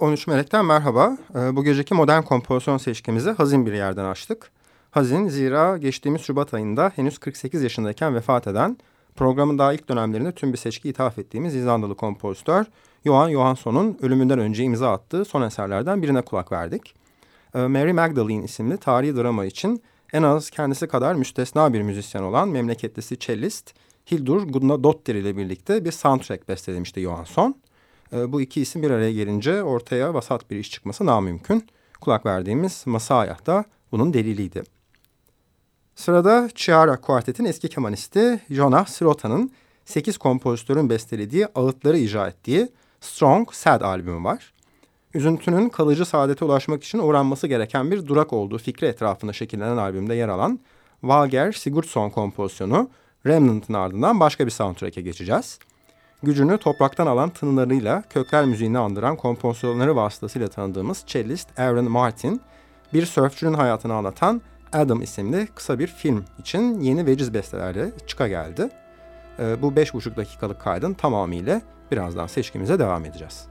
13 Melek'ten merhaba. Ee, bu geceki modern kompozisyon seçkimizi hazin bir yerden açtık. Hazin zira geçtiğimiz Şubat ayında henüz 48 yaşındayken vefat eden programın daha ilk dönemlerinde tüm bir seçki ithaf ettiğimiz İzlandalı kompozitör Johan Johansson'un ölümünden önce imza attığı son eserlerden birine kulak verdik. Ee, Mary Magdalene isimli tarihi drama için en az kendisi kadar müstesna bir müzisyen olan memleketlisi cellist Hildur Gudnadottir ile birlikte bir soundtrack bestelemişti Johansson. Ee, bu iki isim bir araya gelince ortaya vasat bir iş çıkması namümkün. Kulak verdiğimiz Masaya da bunun deliliydi. Sırada Chiara Kuartet'in eski kemanisti Jonah Sirota'nın 8 kompozitörün bestelediği ağıtları icra ettiği Strong Sad albümü var. Üzüntünün kalıcı saadete ulaşmak için uğranması gereken bir durak olduğu fikri etrafında şekillenen albümde yer alan Valger Sigurdsson kompozisyonu Remnant'ın ardından başka bir soundtrack'e geçeceğiz. Gücünü topraktan alan tınılarıyla kökler müziğini andıran kompozisyonları vasıtasıyla tanıdığımız cellist Aaron Martin, bir sörfçünün hayatını anlatan Adam isimli kısa bir film için yeni veciz bestelerle çıka geldi. Ee, bu beş buçuk dakikalık kaydın tamamıyla birazdan seçkimize devam edeceğiz.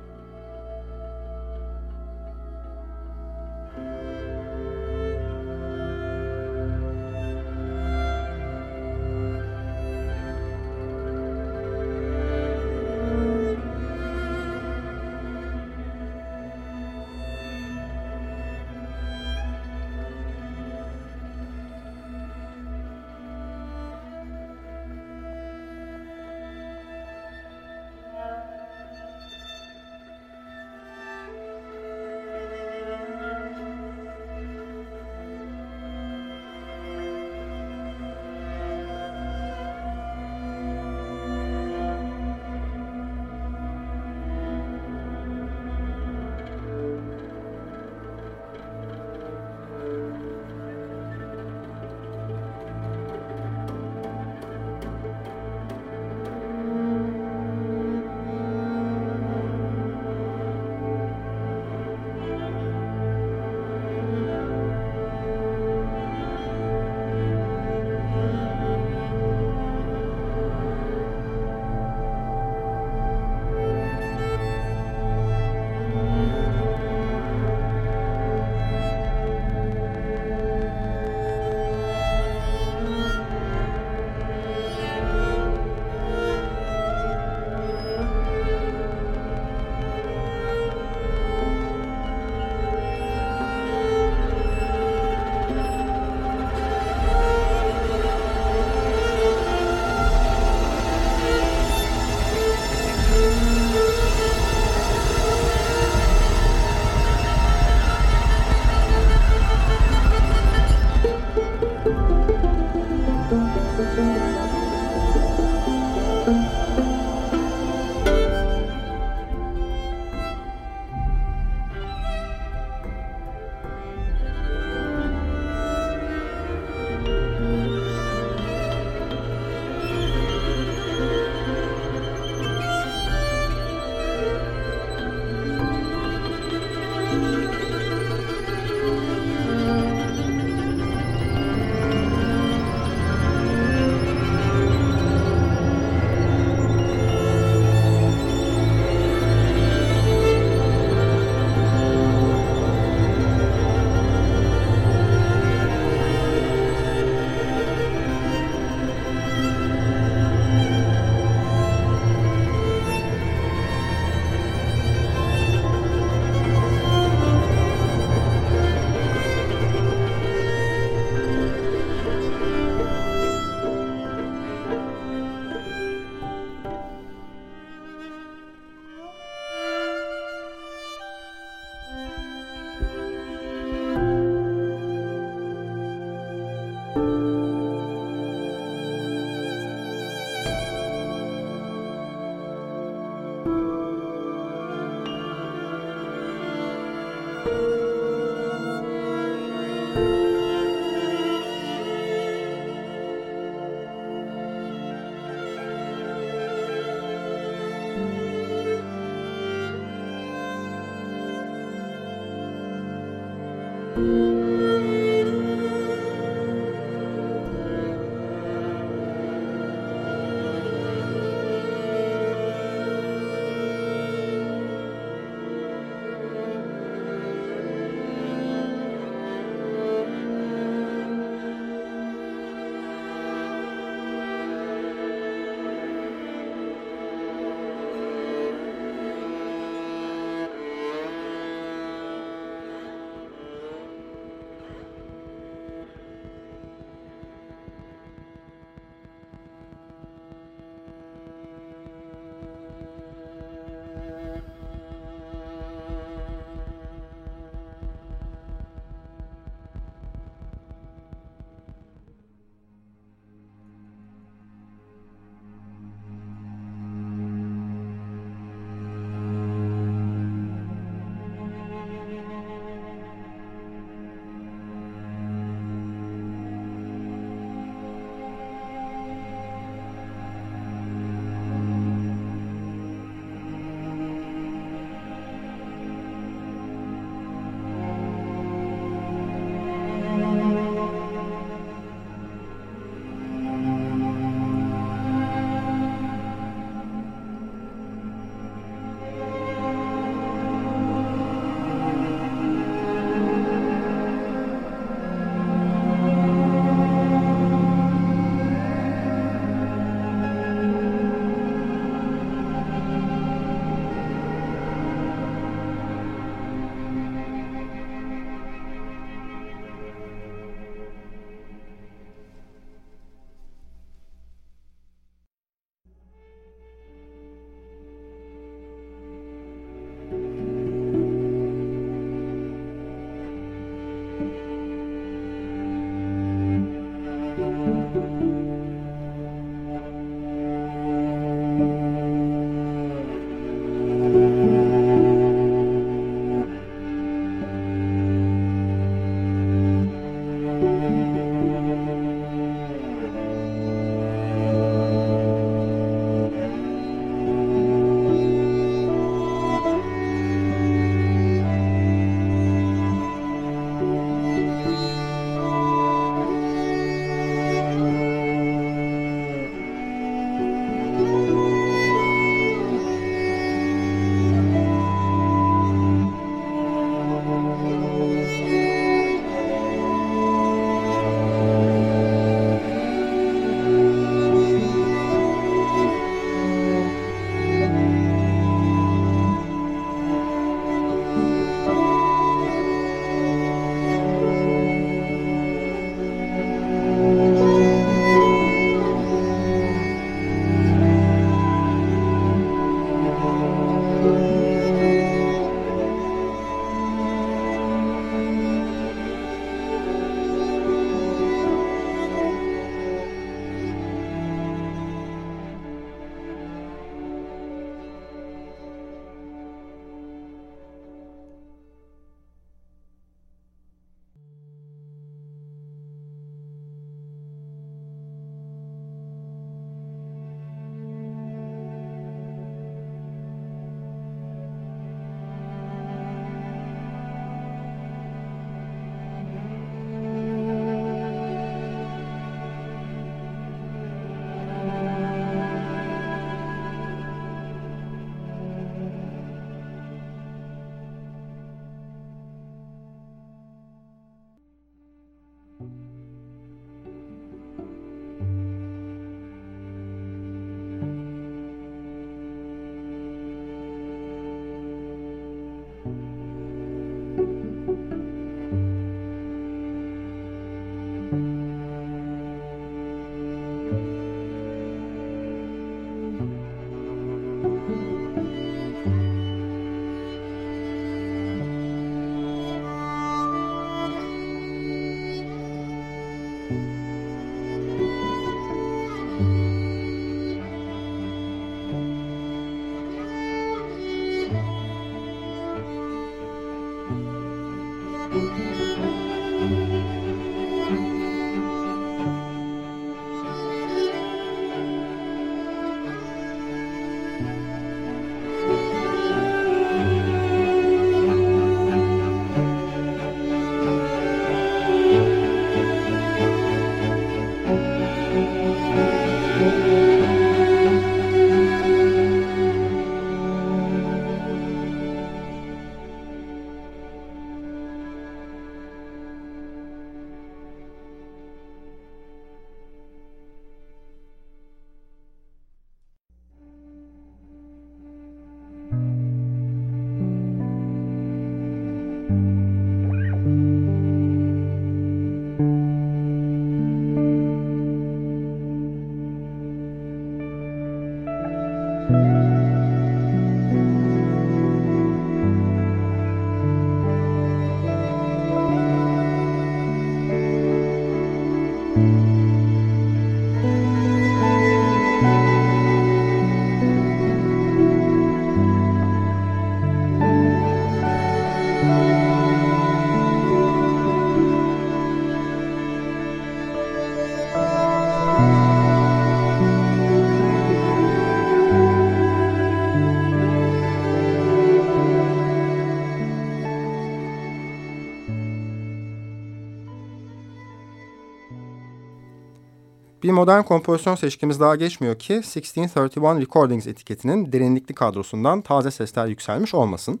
Bir modern kompozisyon seçkimiz daha geçmiyor ki 1631 Recordings etiketinin derinlikli kadrosundan taze sesler yükselmiş olmasın.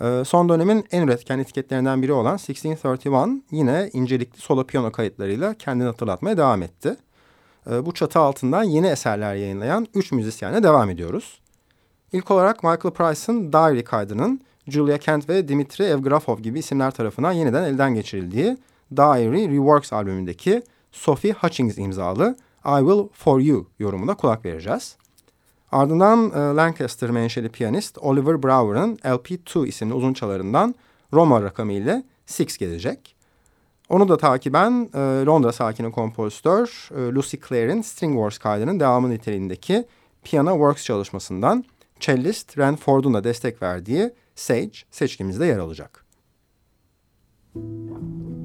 Ee, son dönemin en üretken etiketlerinden biri olan 1631 yine incelikli solo piyano kayıtlarıyla kendini hatırlatmaya devam etti. Ee, bu çatı altından yeni eserler yayınlayan üç müzisyenle devam ediyoruz. İlk olarak Michael Price'ın Diary kaydının Julia Kent ve Dimitri Evgrafov gibi isimler tarafından yeniden elden geçirildiği Diary Reworks albümündeki Sophie Hutchings imzalı I Will For You yorumuna kulak vereceğiz. Ardından e, Lancaster menşeli piyanist Oliver Brower'ın LP2 isimli uzun çalarından Roma rakamı ile Six gelecek. Onu da takiben e, Londra sakini kompozitör e, Lucy Clare'in String Wars kaydının devamı niteliğindeki Piano Works çalışmasından cellist Ren Ford'un da destek verdiği Sage seçkimizde yer alacak. Müzik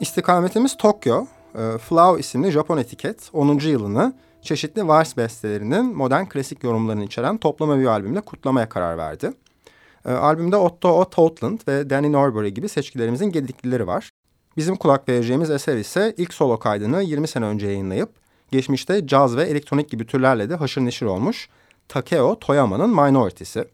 İstikametimiz Tokyo. E, Flow isimli Japon etiket 10. yılını çeşitli vals bestelerinin modern klasik yorumlarını içeren toplama bir albümle kutlamaya karar verdi. E, albümde Otto O. Totland ve Danny Norbury gibi seçkilerimizin gediklileri var. Bizim kulak vereceğimiz eser ise ilk solo kaydını 20 sene önce yayınlayıp geçmişte caz ve elektronik gibi türlerle de haşır neşir olmuş Takeo Toyama'nın Minority'si.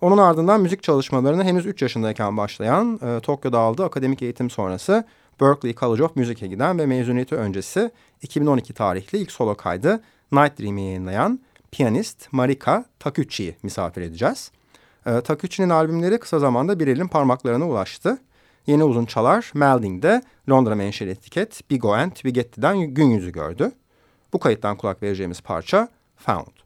Onun ardından müzik çalışmalarını henüz 3 yaşındayken başlayan, e, Tokyo'da aldığı akademik eğitim sonrası Berklee College of Music'e giden ve mezuniyeti öncesi 2012 tarihli ilk solo kaydı Night Dream'i yayınlayan piyanist Marika Takuchi'yi misafir edeceğiz. E, Takuchi'nin albümleri kısa zamanda bir elin parmaklarına ulaştı. Yeni uzun çalar Melding'de Londra menşeli etiket Bigo and Bigetti'den gün yüzü gördü. Bu kayıttan kulak vereceğimiz parça Found.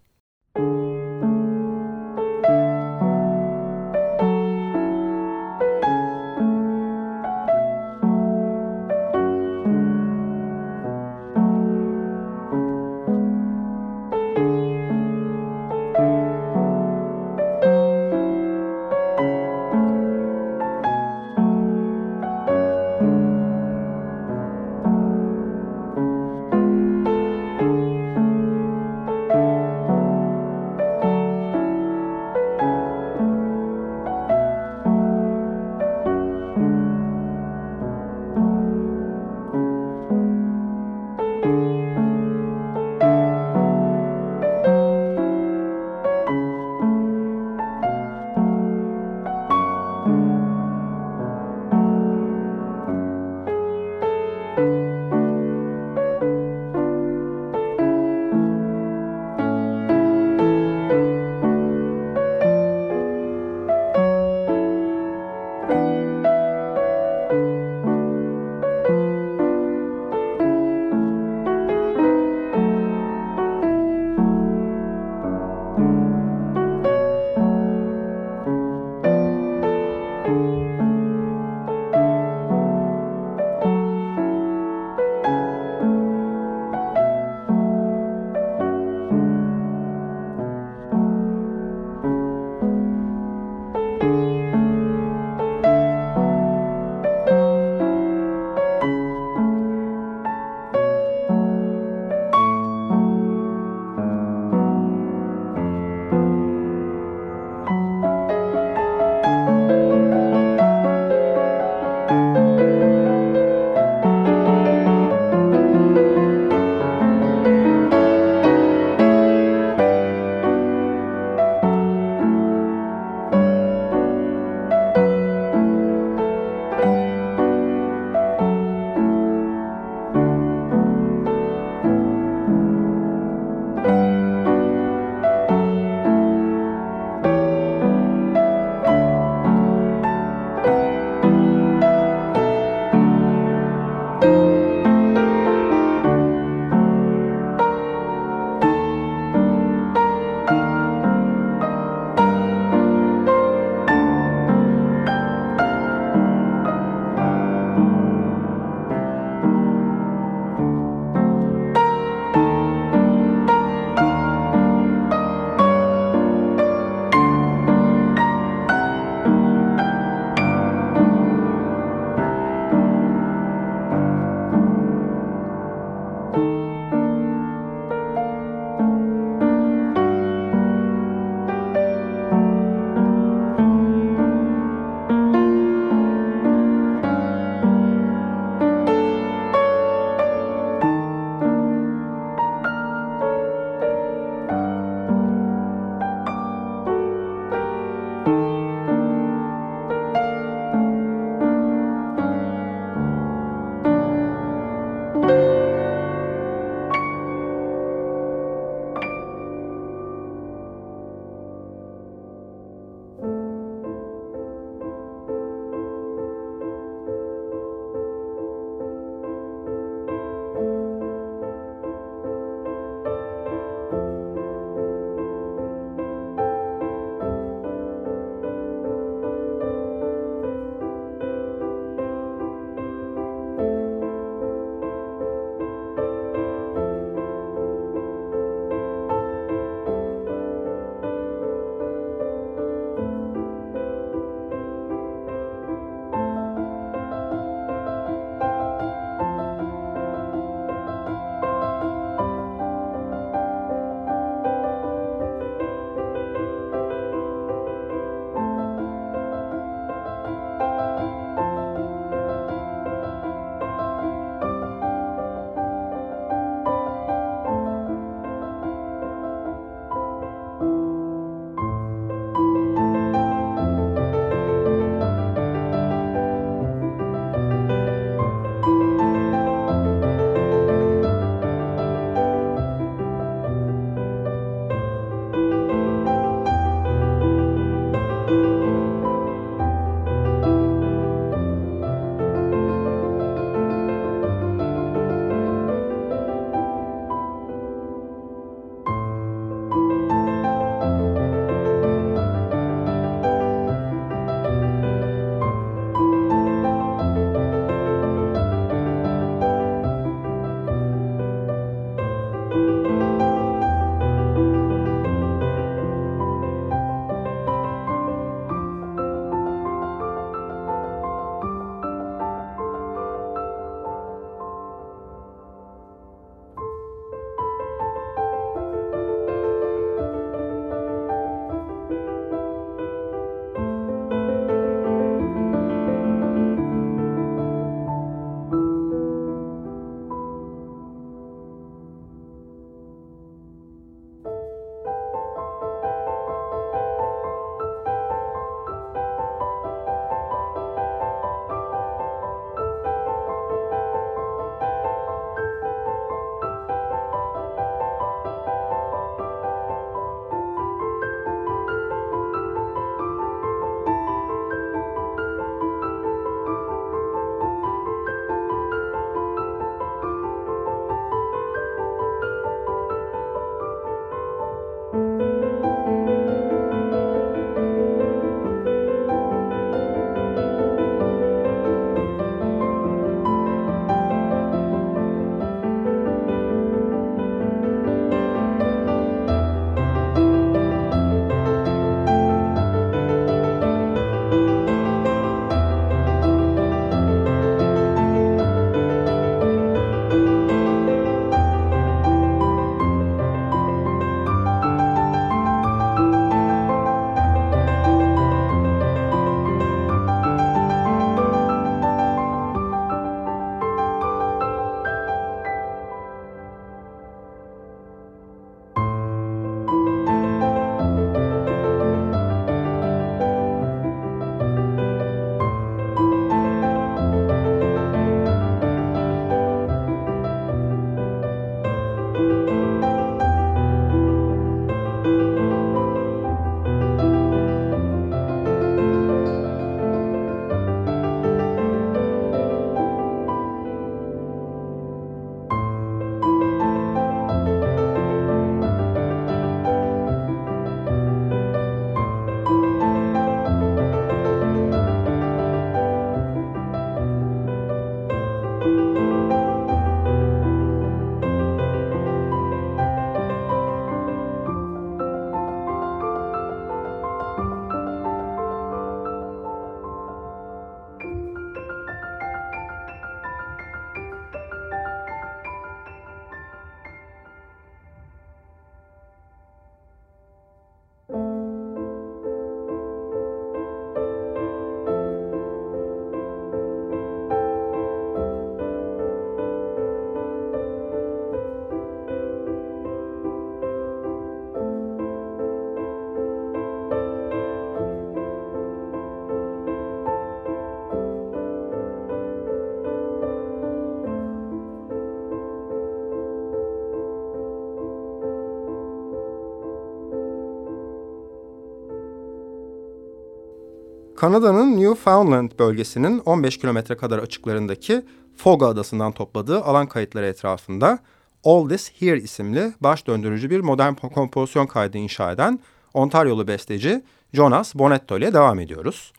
Kanada'nın Newfoundland bölgesinin 15 kilometre kadar açıklarındaki Foga adasından topladığı alan kayıtları etrafında All This Here isimli baş döndürücü bir modern kompozisyon kaydı inşa eden Ontariyolu besteci Jonas Bonetto ile devam ediyoruz.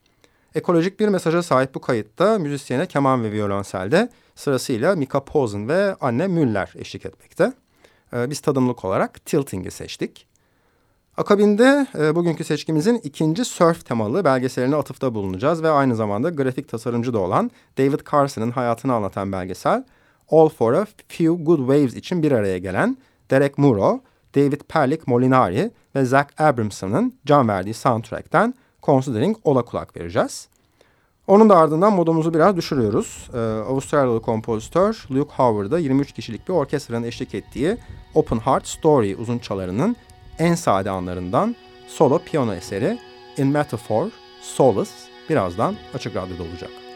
Ekolojik bir mesaja sahip bu kayıtta müzisyene keman ve violonselde sırasıyla Mika Posen ve Anne Müller eşlik etmekte. Ee, biz tadımlık olarak Tilting'i seçtik. Akabinde e, bugünkü seçkimizin ikinci surf temalı belgeseline atıfta bulunacağız ve aynı zamanda grafik tasarımcı da olan David Carson'ın hayatını anlatan belgesel All for a Few Good Waves için bir araya gelen Derek Muro, David Perlik Molinari ve Zach Abramson'ın can verdiği soundtrack'ten Considering Ola kulak vereceğiz. Onun da ardından modumuzu biraz düşürüyoruz. Ee, Avustralyalı kompozitör Luke Howard'a 23 kişilik bir orkestranın eşlik ettiği Open Heart Story uzunçalarının en sade anlarından solo piyano eseri In Metaphor, Solace birazdan Açık Radyo'da olacak.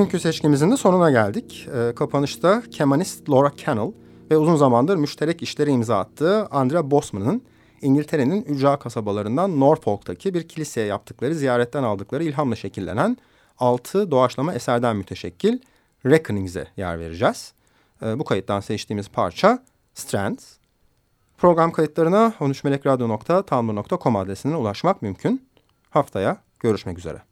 Bugünkü seçkimizin de sonuna geldik. E, kapanışta kemanist Laura Cannell ve uzun zamandır müşterek işleri imza attığı Andrea Bosman'ın İngiltere'nin ücra kasabalarından Norfolk'taki bir kiliseye yaptıkları ziyaretten aldıkları ilhamla şekillenen altı doğaçlama eserden müteşekkil Reckonings'e yer vereceğiz. E, bu kayıttan seçtiğimiz parça Strands. Program kayıtlarına 13melekradyo.tumblr.com adresinden ulaşmak mümkün. Haftaya görüşmek üzere.